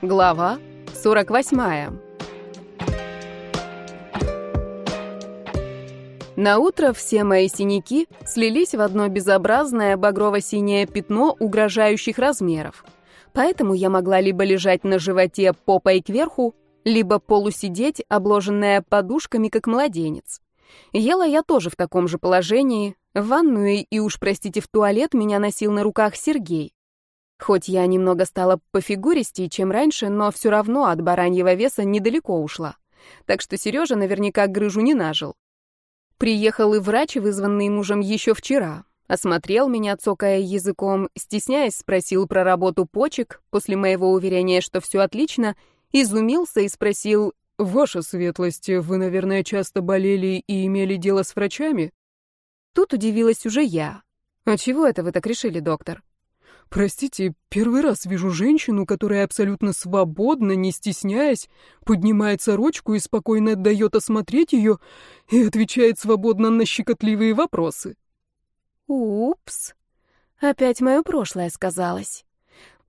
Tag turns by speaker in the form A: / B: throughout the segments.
A: Глава 48. На утро все мои синяки слились в одно безобразное багрово-синее пятно угрожающих размеров. Поэтому я могла либо лежать на животе попой кверху, либо полусидеть, обложенная подушками, как младенец. Ела я тоже в таком же положении. В ванную и уж, простите, в туалет меня носил на руках Сергей. Хоть я немного стала пофигуристей, чем раньше, но все равно от бараньего веса недалеко ушла. Так что Сережа наверняка грыжу не нажил. Приехал и врач, вызванный мужем еще вчера. Осмотрел меня, цокая языком, стесняясь, спросил про работу почек, после моего уверения, что все отлично, изумился и спросил,
B: «Ваша светлость, вы, наверное, часто болели и имели дело с врачами?»
A: Тут удивилась уже я. «А чего это вы так решили, доктор?»
B: Простите, первый раз вижу женщину, которая абсолютно свободно, не стесняясь, поднимает сорочку и спокойно дает осмотреть ее и отвечает свободно на щекотливые вопросы.
A: Упс. Опять мое прошлое сказалось.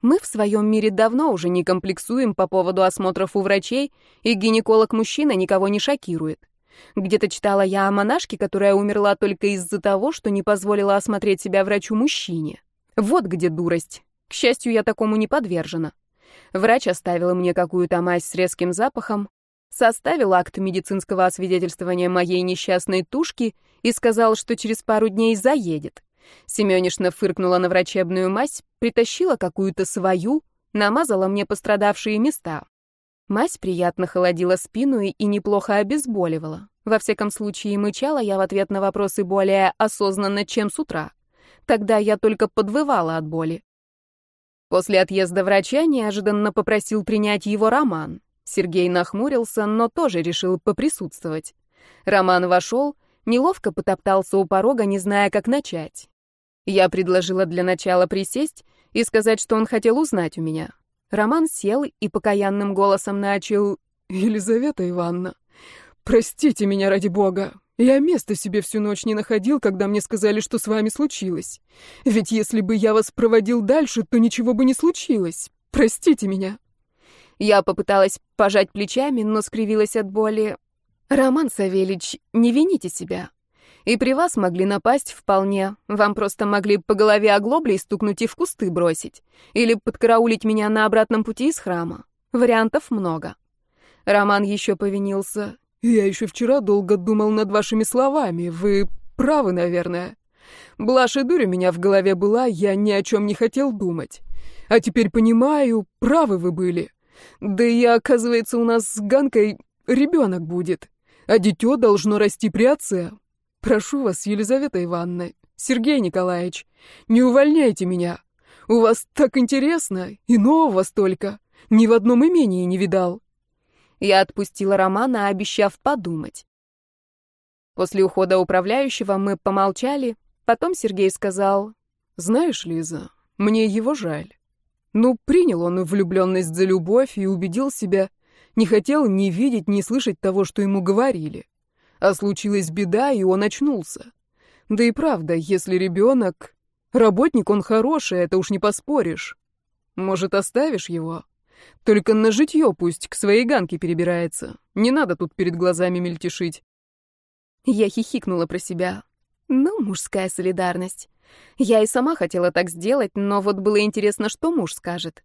A: Мы в своем мире давно уже не комплексуем по поводу осмотров у врачей, и гинеколог-мужчина никого не шокирует. Где-то читала я о монашке, которая умерла только из-за того, что не позволила осмотреть себя врачу-мужчине. Вот где дурость. К счастью, я такому не подвержена. Врач оставила мне какую-то мазь с резким запахом, составил акт медицинского освидетельствования моей несчастной тушки и сказал, что через пару дней заедет. Семёнишна фыркнула на врачебную мазь, притащила какую-то свою, намазала мне пострадавшие места. Мазь приятно холодила спину и неплохо обезболивала. Во всяком случае, мычала я в ответ на вопросы более осознанно, чем с утра. Тогда я только подвывала от боли. После отъезда врача неожиданно попросил принять его Роман. Сергей нахмурился, но тоже решил поприсутствовать. Роман вошел, неловко потоптался у порога, не зная, как начать. Я предложила для начала присесть и сказать, что он хотел узнать у меня. Роман сел и покаянным голосом начал
B: «Елизавета Ивановна, простите меня ради бога. Я места себе всю ночь не находил, когда мне сказали, что с вами случилось. Ведь если бы я вас проводил дальше, то ничего бы не случилось. Простите меня».
A: Я попыталась пожать плечами, но скривилась от боли. «Роман Савельич, не вините себя. И при вас могли напасть вполне. Вам просто могли по голове оглоблей стукнуть и в кусты бросить. Или подкараулить меня на обратном пути из храма. Вариантов много». Роман еще повинился.
B: Я еще вчера долго думал над вашими словами. Вы правы, наверное. Блажь дурь у меня в голове была, я ни о чем не хотел думать. А теперь понимаю, правы вы были. Да и, оказывается, у нас с Ганкой ребенок будет, а дитё должно расти при отце. Прошу вас, Елизавета Ивановна, Сергей Николаевич, не увольняйте меня. У вас так интересно, и нового столько. Ни в одном имении не видал.
A: Я отпустила Романа, обещав подумать. После ухода управляющего мы помолчали, потом Сергей сказал,
B: «Знаешь, Лиза, мне его жаль. Ну, принял он влюбленность за любовь и убедил себя, не хотел ни видеть, ни слышать того, что ему говорили. А случилась беда, и он очнулся. Да и правда, если ребенок... Работник он хороший, это уж не поспоришь. Может, оставишь его?» Только на житье пусть к своей ганке перебирается. Не надо тут перед глазами мельтешить.
A: Я хихикнула про себя. Ну, мужская солидарность. Я и сама хотела так сделать, но вот было интересно, что муж скажет.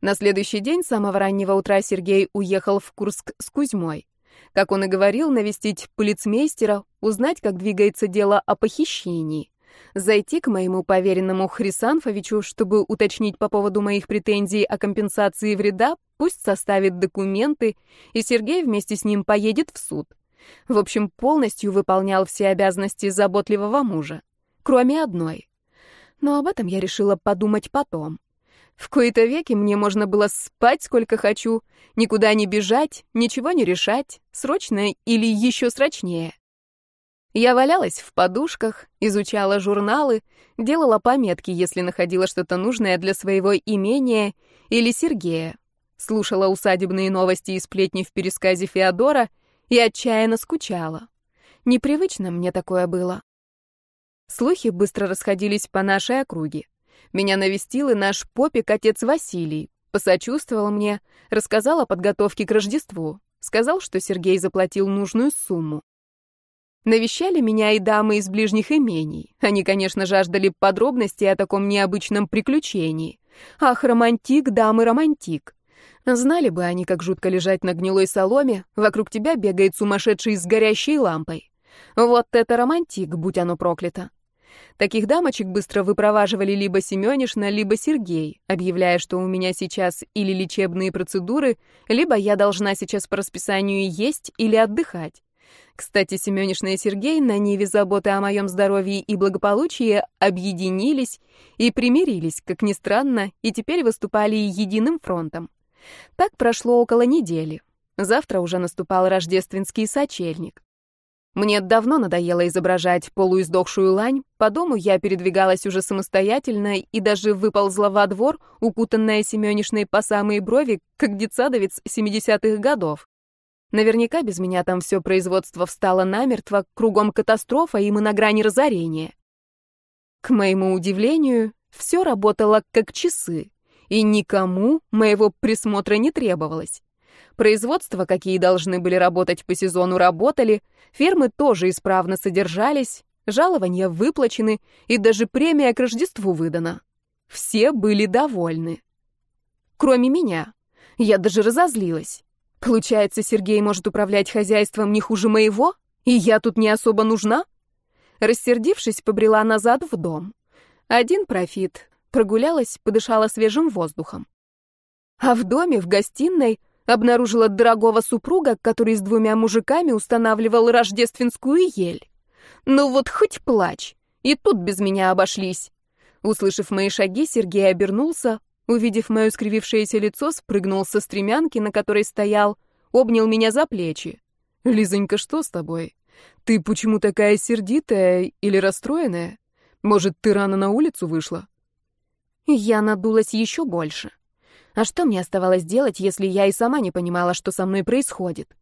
A: На следующий день с самого раннего утра Сергей уехал в Курск с Кузьмой. Как он и говорил, навестить полицмейстера, узнать, как двигается дело о похищении зайти к моему поверенному Хрисанфовичу, чтобы уточнить по поводу моих претензий о компенсации вреда, пусть составит документы, и Сергей вместе с ним поедет в суд. В общем, полностью выполнял все обязанности заботливого мужа, кроме одной. Но об этом я решила подумать потом. В кои-то веки мне можно было спать сколько хочу, никуда не бежать, ничего не решать, срочно или еще срочнее. Я валялась в подушках, изучала журналы, делала пометки, если находила что-то нужное для своего имения или Сергея, слушала усадебные новости и сплетни в пересказе Феодора и отчаянно скучала. Непривычно мне такое было. Слухи быстро расходились по нашей округе. Меня навестил и наш попик, отец Василий. посочувствовал мне, рассказал о подготовке к Рождеству, сказал, что Сергей заплатил нужную сумму. Навещали меня и дамы из ближних имений. Они, конечно, жаждали подробностей о таком необычном приключении. Ах, романтик, дамы, романтик. Знали бы они, как жутко лежать на гнилой соломе, вокруг тебя бегает сумасшедший с горящей лампой. Вот это романтик, будь оно проклято. Таких дамочек быстро выпроваживали либо Семёнишна, либо Сергей, объявляя, что у меня сейчас или лечебные процедуры, либо я должна сейчас по расписанию есть или отдыхать. Кстати, Семёнишна и Сергей на ниве заботы о моем здоровье и благополучии объединились и примирились, как ни странно, и теперь выступали единым фронтом. Так прошло около недели. Завтра уже наступал рождественский сочельник. Мне давно надоело изображать полуиздохшую лань, по дому я передвигалась уже самостоятельно и даже выползла во двор, укутанная Семёнишной по самые брови, как детсадовец 70-х годов. Наверняка без меня там все производство встало намертво, кругом катастрофа, и мы на грани разорения. К моему удивлению, все работало как часы, и никому моего присмотра не требовалось. Производства, какие должны были работать по сезону, работали, фермы тоже исправно содержались, жалования выплачены, и даже премия к Рождеству выдана. Все были довольны. Кроме меня. Я даже разозлилась. Получается, Сергей может управлять хозяйством не хуже моего? И я тут не особо нужна? Рассердившись, побрела назад в дом. Один профит. Прогулялась, подышала свежим воздухом. А в доме, в гостиной, обнаружила дорогого супруга, который с двумя мужиками устанавливал рождественскую ель. Ну вот хоть плачь, и тут без меня обошлись. Услышав мои шаги, Сергей обернулся, Увидев мое скривившееся лицо, спрыгнул со стремянки, на которой стоял, обнял меня за плечи. «Лизонька, что с тобой? Ты почему такая сердитая или расстроенная? Может, ты рано на улицу вышла?» Я надулась еще больше. А что мне оставалось делать, если я и сама не понимала, что со мной происходит?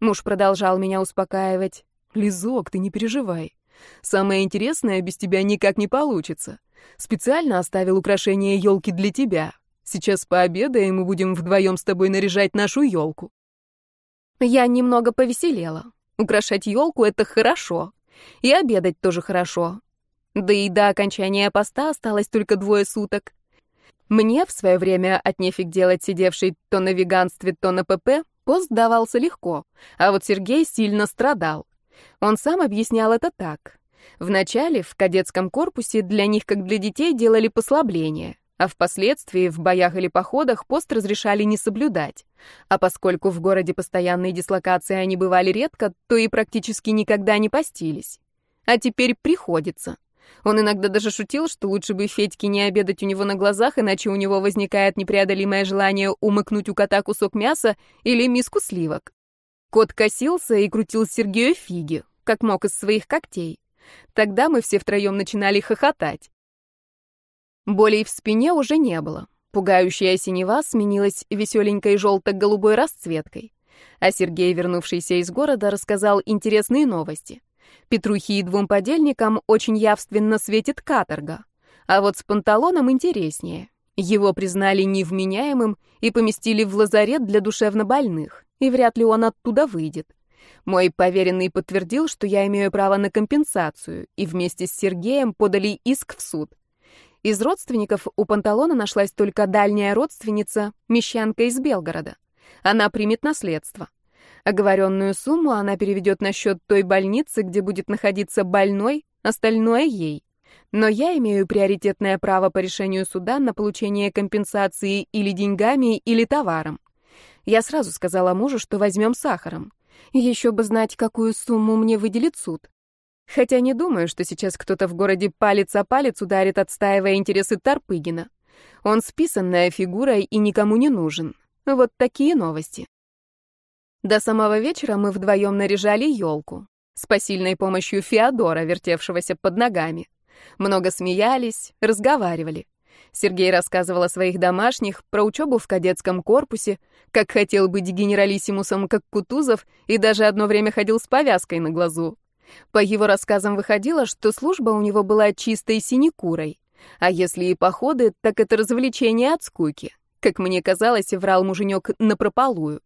A: Муж продолжал меня успокаивать. «Лизок, ты не переживай. Самое интересное без тебя никак не получится. Специально оставил украшение елки для тебя. Сейчас пообедаем, и мы будем вдвоем с тобой наряжать нашу елку. Я немного повеселела. Украшать елку — это хорошо. И обедать тоже хорошо. Да и до окончания поста осталось только двое суток. Мне в свое время от нефиг делать сидевший то на веганстве, то на ПП пост давался легко, а вот Сергей сильно страдал. Он сам объяснял это так. Вначале в кадетском корпусе для них, как для детей, делали послабления, а впоследствии в боях или походах пост разрешали не соблюдать. А поскольку в городе постоянные дислокации они бывали редко, то и практически никогда не постились. А теперь приходится. Он иногда даже шутил, что лучше бы Федьке не обедать у него на глазах, иначе у него возникает непреодолимое желание умыкнуть у кота кусок мяса или миску сливок. Кот косился и крутил Сергею фиги, как мог из своих когтей. Тогда мы все втроем начинали хохотать. Болей в спине уже не было. Пугающая синева сменилась веселенькой желто-голубой расцветкой. А Сергей, вернувшийся из города, рассказал интересные новости. Петрухи и двум подельникам очень явственно светит каторга. А вот с панталоном интереснее. Его признали невменяемым и поместили в лазарет для душевнобольных, и вряд ли он оттуда выйдет. Мой поверенный подтвердил, что я имею право на компенсацию, и вместе с Сергеем подали иск в суд. Из родственников у Панталона нашлась только дальняя родственница, мещанка из Белгорода. Она примет наследство. Оговоренную сумму она переведет на счет той больницы, где будет находиться больной, остальное ей. Но я имею приоритетное право по решению суда на получение компенсации или деньгами, или товаром. Я сразу сказала мужу, что возьмем сахаром. Еще бы знать, какую сумму мне выделит суд. Хотя не думаю, что сейчас кто-то в городе палец о палец ударит, отстаивая интересы Тарпыгина. Он списанная фигура и никому не нужен. Вот такие новости. До самого вечера мы вдвоем наряжали елку с посильной помощью Феодора, вертевшегося под ногами. Много смеялись, разговаривали. Сергей рассказывал о своих домашних, про учебу в кадетском корпусе, как хотел быть генералиссимусом, как Кутузов, и даже одно время ходил с повязкой на глазу. По его рассказам выходило, что служба у него была чистой синекурой. А если и походы, так это развлечение от скуки. Как мне казалось, врал муженек напропалую.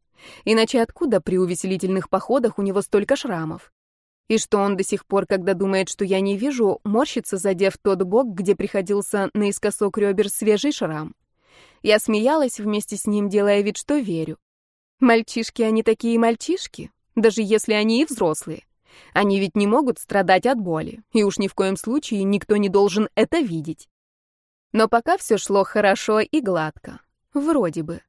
A: Иначе откуда при увеселительных походах у него столько шрамов? И что он до сих пор, когда думает, что я не вижу, морщится, задев тот бок, где приходился наискосок ребер свежий шрам. Я смеялась вместе с ним, делая вид, что верю. Мальчишки, они такие мальчишки, даже если они и взрослые. Они ведь не могут страдать от боли, и уж ни в коем случае никто не должен это видеть. Но пока все шло хорошо и гладко. Вроде бы.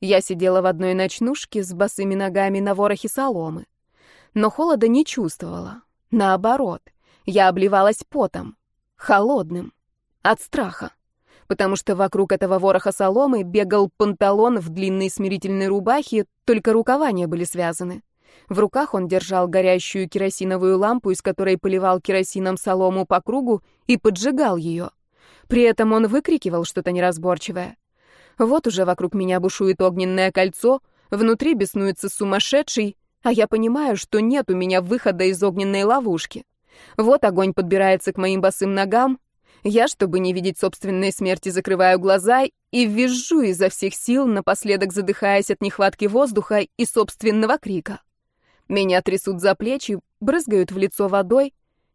A: Я сидела в одной ночнушке с босыми ногами на ворохе соломы. Но холода не чувствовала. Наоборот, я обливалась потом. Холодным. От страха. Потому что вокруг этого вороха соломы бегал панталон в длинной смирительной рубахе, только рукава не были связаны. В руках он держал горящую керосиновую лампу, из которой поливал керосином солому по кругу и поджигал ее. При этом он выкрикивал что-то неразборчивое. Вот уже вокруг меня бушует огненное кольцо, внутри беснуется сумасшедший, а я понимаю, что нет у меня выхода из огненной ловушки. Вот огонь подбирается к моим босым ногам. Я, чтобы не видеть собственной смерти, закрываю глаза и визжу изо всех сил, напоследок задыхаясь от нехватки воздуха и собственного крика. Меня трясут за плечи, брызгают в лицо водой,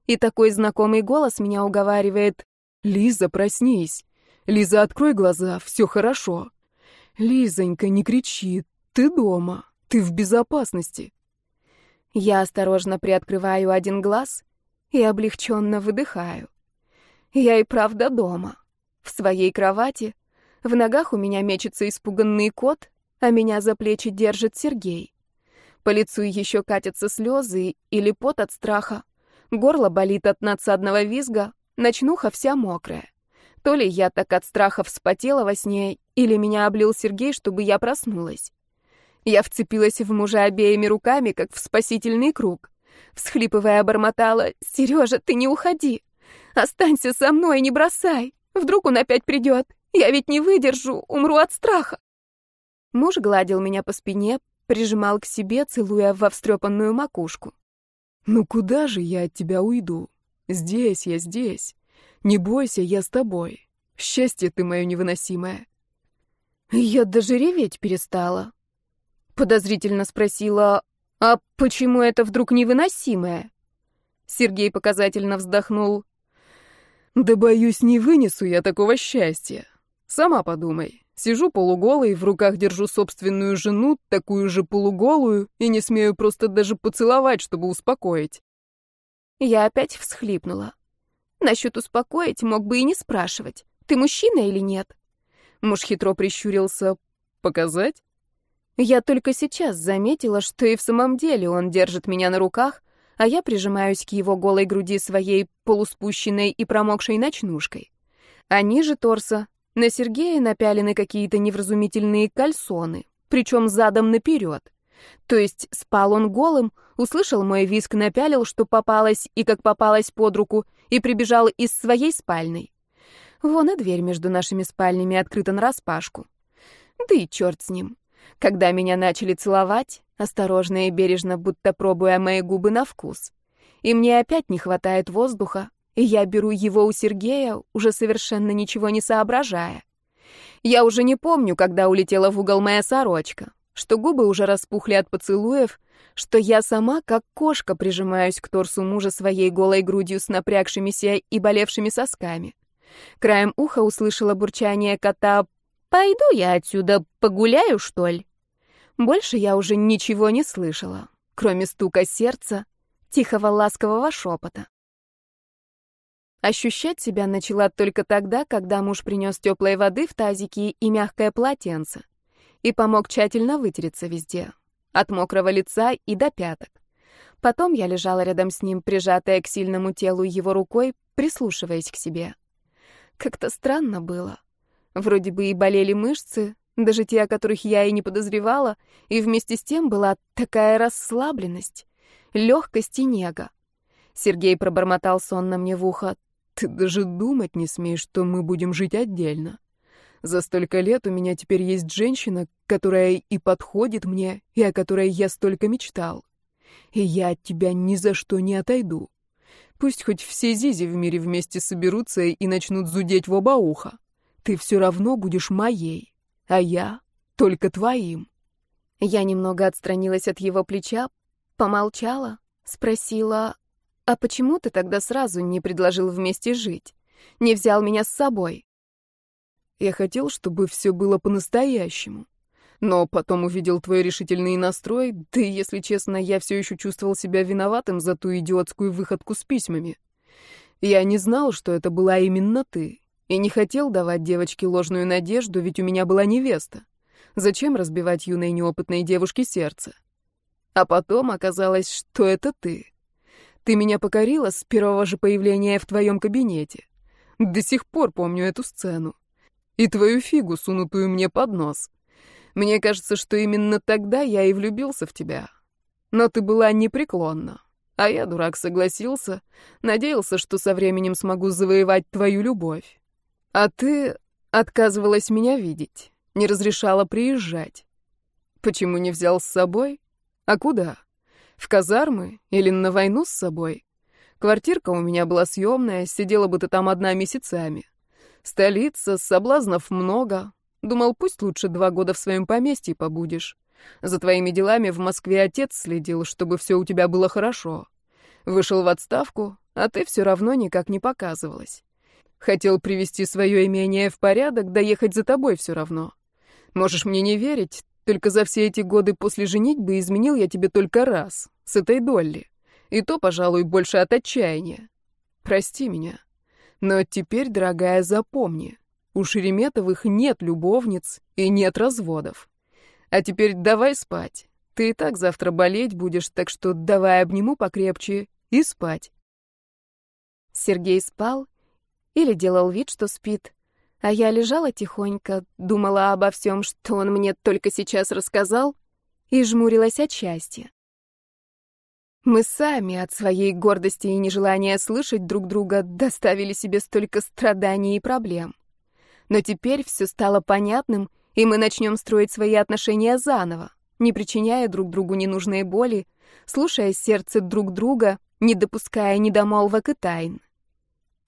A: и такой знакомый голос меня уговаривает «Лиза, проснись! Лиза, открой глаза, все хорошо! Лизонька, не кричи, ты дома, ты в безопасности!» Я осторожно приоткрываю один глаз и облегченно выдыхаю. Я и правда дома, в своей кровати, в ногах у меня мечется испуганный кот, а меня за плечи держит Сергей. По лицу еще катятся слезы или пот от страха. Горло болит от надсадного визга, Ночнуха вся мокрая. То ли я так от страха вспотела во сне, или меня облил Сергей, чтобы я проснулась. Я вцепилась в мужа обеими руками, как в спасительный круг. Всхлипывая, обормотала, «Сережа, ты не уходи! Останься со мной, не бросай! Вдруг он опять придет! Я ведь не выдержу, умру от страха!» Муж гладил меня по спине, прижимал к себе, целуя во встрепанную макушку.
B: «Ну куда же я от тебя уйду? Здесь я, здесь. Не бойся, я с тобой. Счастье ты мое невыносимое.
A: Я даже реветь перестала. Подозрительно спросила, а почему это вдруг невыносимое? Сергей показательно вздохнул.
B: Да боюсь, не вынесу я такого счастья. Сама подумай. Сижу полуголой, в руках держу собственную жену, такую же полуголую, и не смею просто даже поцеловать, чтобы успокоить.
A: Я опять всхлипнула. Насчет успокоить мог бы и не спрашивать. Ты мужчина или нет? Муж хитро прищурился. Показать? Я только сейчас заметила, что и в самом деле он держит меня на руках, а я прижимаюсь к его голой груди своей полуспущенной и промокшей ночнушкой. А ниже торса на Сергея напялены какие-то невразумительные кальсоны, причем задом наперед. То есть спал он голым, услышал мой виск, напялил, что попалась и как попалась под руку, и прибежал из своей спальной. Вон и дверь между нашими спальнями открыта нараспашку. Да и черт с ним. Когда меня начали целовать, осторожно и бережно, будто пробуя мои губы на вкус, и мне опять не хватает воздуха, и я беру его у Сергея, уже совершенно ничего не соображая. Я уже не помню, когда улетела в угол моя сорочка что губы уже распухли от поцелуев, что я сама, как кошка, прижимаюсь к торсу мужа своей голой грудью с напрягшимися и болевшими сосками. Краем уха услышала бурчание кота «Пойду я отсюда, погуляю, что ли?» Больше я уже ничего не слышала, кроме стука сердца, тихого ласкового шепота. Ощущать себя начала только тогда, когда муж принес теплой воды в тазике и мягкое полотенце и помог тщательно вытереться везде, от мокрого лица и до пяток. Потом я лежала рядом с ним, прижатая к сильному телу его рукой, прислушиваясь к себе. Как-то странно было. Вроде бы и болели мышцы, даже те, о которых я и не подозревала, и вместе с тем была такая расслабленность, легкость и нега. Сергей пробормотал сонно мне в ухо.
B: «Ты даже думать не смеешь, что мы будем жить отдельно. За столько лет у меня теперь есть женщина, которая и подходит мне, и о которой я столько мечтал. И я от тебя ни за что не отойду. Пусть хоть все зизи в мире вместе соберутся и начнут зудеть в оба уха. Ты все равно будешь моей, а я только твоим.
A: Я немного отстранилась от его плеча, помолчала, спросила, «А почему ты тогда сразу не предложил вместе жить? Не взял меня с собой?»
B: Я хотел, чтобы все было по-настоящему. Но потом увидел твой решительный настрой, да и, если честно, я все еще чувствовал себя виноватым за ту идиотскую выходку с письмами. Я не знал, что это была именно ты, и не хотел давать девочке ложную надежду, ведь у меня была невеста. Зачем разбивать юной неопытной девушке сердце? А потом оказалось, что это ты. Ты меня покорила с первого же появления в твоем кабинете. До сих пор помню эту сцену. И твою фигу, сунутую мне под нос. Мне кажется, что именно тогда я и влюбился в тебя. Но ты была непреклонна. А я, дурак, согласился, надеялся, что со временем смогу завоевать твою любовь. А ты отказывалась меня видеть, не разрешала приезжать. Почему не взял с собой? А куда? В казармы или на войну с собой? Квартирка у меня была съемная, сидела бы ты там одна месяцами. Столица, соблазнов много, Думал, пусть лучше два года в своем поместье побудешь. За твоими делами в Москве отец следил, чтобы все у тебя было хорошо. Вышел в отставку, а ты все равно никак не показывалась. Хотел привести свое имение в порядок, доехать за тобой все равно. Можешь мне не верить, только за все эти годы после женитьбы изменил я тебе только раз, с этой Долли. И то, пожалуй, больше от отчаяния. Прости меня. Но теперь, дорогая, запомни. У Шереметовых нет любовниц и нет разводов. А теперь давай спать. Ты и так завтра болеть будешь, так что давай обниму покрепче и спать.
A: Сергей спал или делал вид, что спит, а я лежала тихонько, думала обо всем, что он мне только сейчас рассказал, и жмурилась от счастья. Мы сами от своей гордости и нежелания слышать друг друга доставили себе столько страданий и проблем. Но теперь все стало понятным, и мы начнем строить свои отношения заново, не причиняя друг другу ненужной боли, слушая сердце друг друга, не допуская недомолвок и тайн.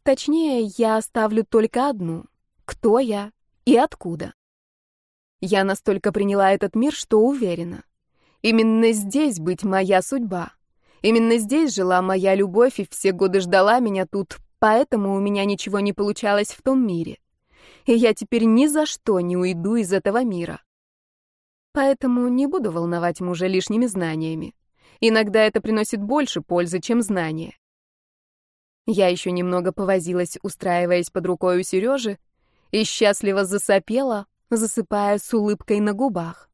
A: Точнее, я оставлю только одну — кто я и откуда. Я настолько приняла этот мир, что уверена. Именно здесь быть моя судьба. Именно здесь жила моя любовь и все годы ждала меня тут, поэтому у меня ничего не получалось в том мире и я теперь ни за что не уйду из этого мира. Поэтому не буду волновать мужа лишними знаниями. Иногда это приносит больше пользы, чем знания. Я еще немного повозилась, устраиваясь под рукой у Сережи, и счастливо засопела, засыпая с улыбкой на губах.